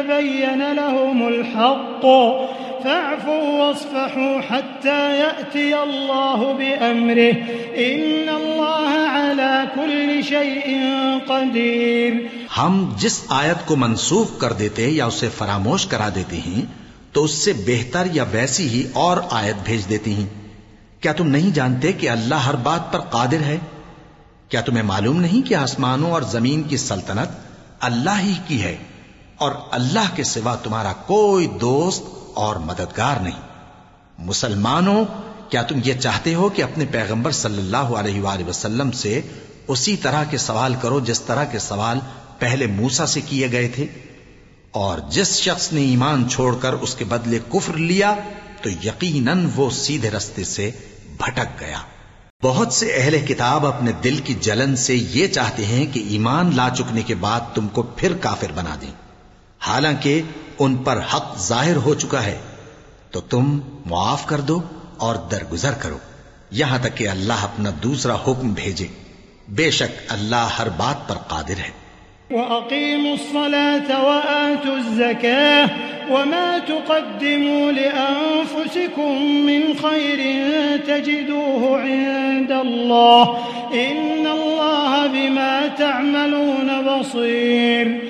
تبين لهم الحق. فاعفوا واصفحوا حتى يأتي الله بأمره. إن الله على كل شيء قدير. ہم جس آیت کو منسوخ کر دیتے یا اسے فراموش کرا دیتے ہیں، تو اس سے بہتر یا ویسی ہی اور آیت بھیج دیتی ہیں۔ کیا تم نہیں جانتے کہ اللہ ہر بات پر قادر ہے؟ کیا تمہیں معلوم نہیں کہ آسمانوں اور زمین کی سلطنت اللہ ہی کی ہے؟ اور اللہ کے سوا تمہارا کوئی دوست اور مددگار نہیں۔ مسلمانوں، کیا تم یہ چاہتے ہو کہ اپنے پیغمبر صلی اللہ علیہ وآلہ وسلم سے اسی طرح کے سوال کرو جس طرح کے سوال پہلے موسا سے کیے گئے تھے؟ اور جس شخص نے ایمان چھوڑ کر اس کے بدلے کفر لیا، تو یقیناً وہ سیدھے رستے سے بھٹک گیا۔ بہت سے اہل کتاب اپنے دل کی جلن سے یہ چاہتے ہیں کہ ایمان لا چکنے کے بعد تم کو پھر کافر بنا دیں۔ حالانکہ ان پر حق ظاہر ہو چکا ہے، تو تم معاف کر دو اور درگزر کرو۔ یہاں تک کہ اللہ اپنا دوسرا حکم بھیجے۔ بے شک اللہ ہر بات پر قادر ہے۔ وأقيموا الصلاة وآتوا الزكاة وما تقدموا لأنفسكم من خير تجدوه عند الله إن الله بما تعملون بصير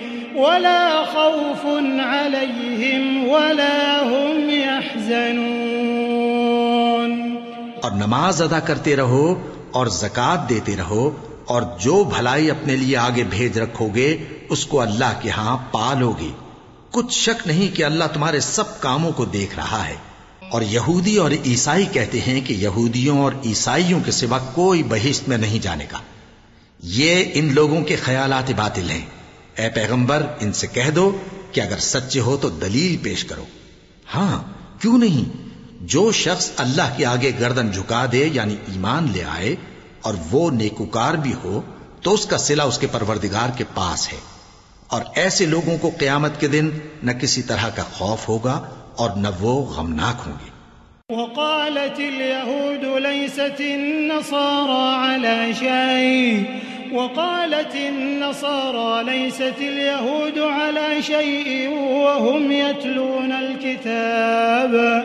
ولا خوف عليهم ولا هم يحزنون. اور نماز ادا کرتے رہو اور زکات دیتے رہو اور جو بھلائی اپنے لیے آگے بھیج رکھو گے، اس کو اللہ کے ہاں پالو گے۔ کچھ شک نہیں کہ اللہ تمہارے سب کاموں کو دیکھ رہا ہے۔ اور یہودی اور عیسائی کہتے ہیں کہ یہودیوں اور عیسائیوں کے سوا کوئی بہشت میں نہیں جانے کا۔ یہ ان لوگوں کے خیالات باطل ہیں۔ اے پیغمبر، ان سے کہہ دو کہ اگر سچے ہو تو دلیل پیش کرو۔ ہاں کیوں نہیں؟ جو شخص اللہ کے آگے گردن جھکا دے یعنی ایمان لے آئے اور وہ نیکوکار بھی ہو، تو اس کا سلا اس کے پروردگار کے پاس ہے۔ اور ایسے لوگوں کو قیامت کے دن نہ کسی طرح کا خوف ہوگا اور نہ وہ غمناک ہوں گے۔ وقالت اليهود ليست النصارى على شيء. وقالت النصارى ليست اليهود على شيء وهم يتلون الكتاب.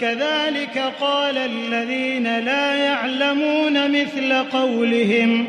كذلك قال الذين لا يعلمون مثل قولهم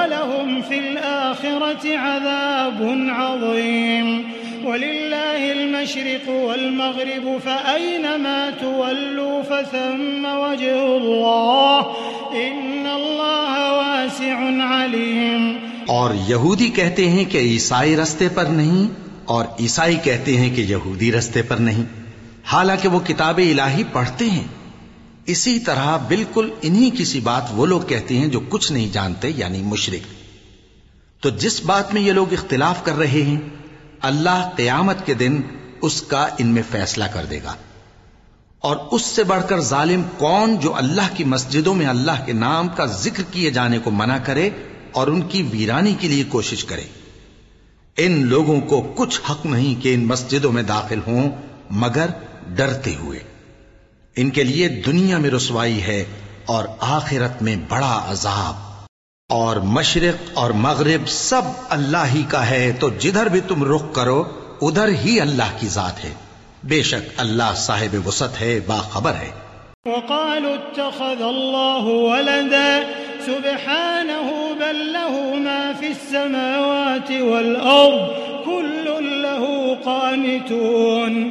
ولهم في الآخرة عذاب عظيم. ولله المشرق والمغرب، فأينما تولوا فثم وجه الله. إن الله واسع عليم. اور یہودی کہتے ہیں کہ عیسائی رستے پر نہیں، اور عیسائی کہتے ہیں کہ یہودی رستے پر نہیں۔ حالانکہ وہ کتاب الہی پڑھتے ہیں۔ اسی طرح بالکل انہی کسی بات وہ لوگ کہتے ہیں جو کچھ نہیں جانتے یعنی مشرق تو جس بات میں یہ لوگ اختلاف کر رہے ہیں، اللہ قیامت کے دن اس کا ان میں فیصلہ کر دے گا۔ اور اس سے بڑھ کر ظالم کون جو اللہ کی مسجدوں میں اللہ کے نام کا ذکر کیے جانے کو منع کرے اور ان کی ویرانی کے لیے کوشش کرے۔ ان لوگوں کو کچھ حق نہیں کہ ان مسجدوں میں داخل ہوں، مگر ڈرتے ہوئے۔ ان کے لیے دنیا میں رسوائی ہے اور آخرت میں بڑا عذاب۔ اور مشرق اور مغرب سب اللہ ہی کا ہے، تو جدھر بھی تم رخ کرو، ادھر ہی اللہ کی ذات ہے۔ بے شک اللہ صاحب وسط ہے، باخبر ہے۔ وقالوا اتخذ الله ولدا، سبحانه بل له ما في السماوات والأرض، كل له قانتون۔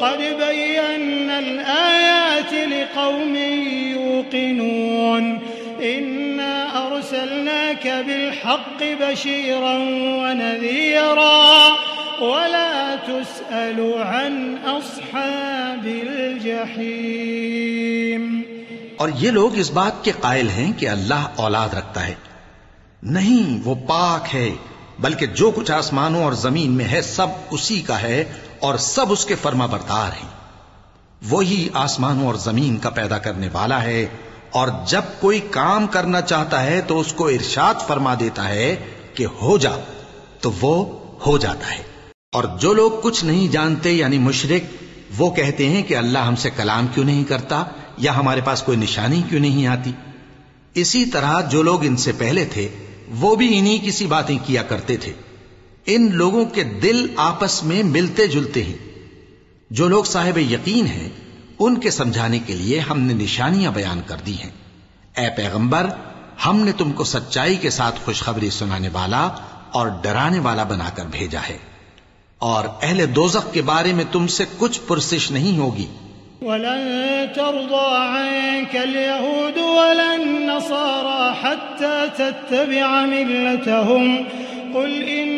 قد بينا الآيات لقوم يوقنون. إنا أرسلناك بالحق بشيرا ونذيرا. ولا تسأل عن أصحاب الجحيم. اور یہ لوگ اس بات کے قائل ہیں کہ اللہ اولاد رکھتا ہے. نہیں، وہ پاک ہے، بلکہ جو کچھ آسمانوں اور زمین میں ہے، سب اسی کا ہے اور سب اس کے فرما بردار ہیں۔ وہی آسمانوں اور زمین کا پیدا کرنے والا ہے، اور جب کوئی کام کرنا چاہتا ہے تو اس کو ارشاد فرما دیتا ہے کہ ہو جا، تو وہ ہو جاتا ہے۔ اور جو لوگ کچھ نہیں جانتے یعنی مشرق وہ کہتے ہیں کہ اللہ ہم سے کلام کیوں نہیں کرتا یا ہمارے پاس کوئی نشانی کیوں نہیں آتی۔ اسی طرح جو لوگ ان سے پہلے تھے، وہ بھی انہی کسی باتیں کیا کرتے تھے۔ ان لوگوں کے دل آپس میں ملتے جلتے ہیں۔ جو لوگ صاحب یقین ہیں، ان کے سمجھانے کے لیے ہم نے نشانیاں بیان کر دی ہیں۔ اے پیغمبر، ہم نے تم کو سچائی کے ساتھ خوشخبری سنانے والا اور ڈرانے والا بنا کر بھیجا ہے۔ اور اہل دوزخ کے بارے میں تم سے کچھ پرسش نہیں ہوگی۔ ولن ترضى عنك اليهود ولا النصارى حتى تتبع ملتهم۔ قل إن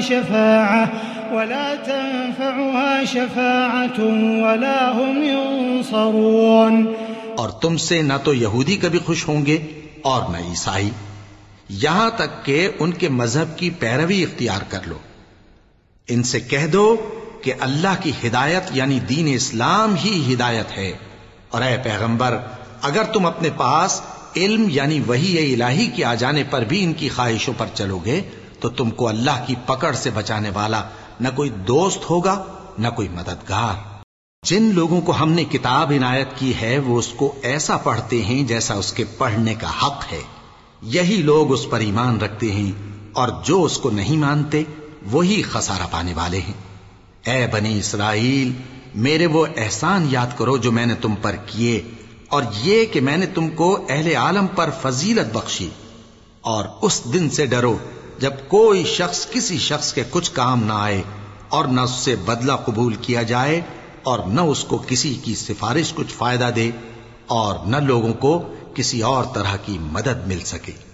شفاعة، ولا تنفعها شفاعة ولا هم ينصرون۔ اور تم سے نہ تو یہودی کبھی خوش ہوں گے اور نہ عیسائی۔ یہاں تک کہ ان کے مذہب کی پیروی اختیار کر لو۔ ان سے کہہ دو کہ اللہ کی ہدایت یعنی دین اسلام ہی ہدایت ہے۔ اور اے پیغمبر، اگر تم اپنے پاس علم یعنی وہی الہی کے آ جانے پر بھی ان کی خواہشوں پر چلو گے تو تم کو اللہ کی پکڑ سے بچانے والا نہ کوئی دوست ہوگا، نہ کوئی مددگار۔ جن لوگوں کو ہم نے کتاب عنایت کی ہے، وہ اس کو ایسا پڑھتے ہیں جیسا اس کے پڑھنے کا حق ہے۔ یہی لوگ اس پر ایمان رکھتے ہیں اور جو اس کو نہیں مانتے، وہی خسارہ پانے والے ہیں۔ اے بنی اسرائیل، میرے وہ احسان یاد کرو جو میں نے تم پر کیے اور یہ کہ میں نے تم کو اہل عالم پر فضیلت بخشی۔ اور اس دن سے ڈرو جب کوئی شخص کسی شخص کے کچھ کام نہ آئے اور نہ اس سے بدلہ قبول کیا جائے اور نہ اس کو کسی کی سفارش کچھ فائدہ دے اور نہ لوگوں کو کسی اور طرح کی مدد مل سکے۔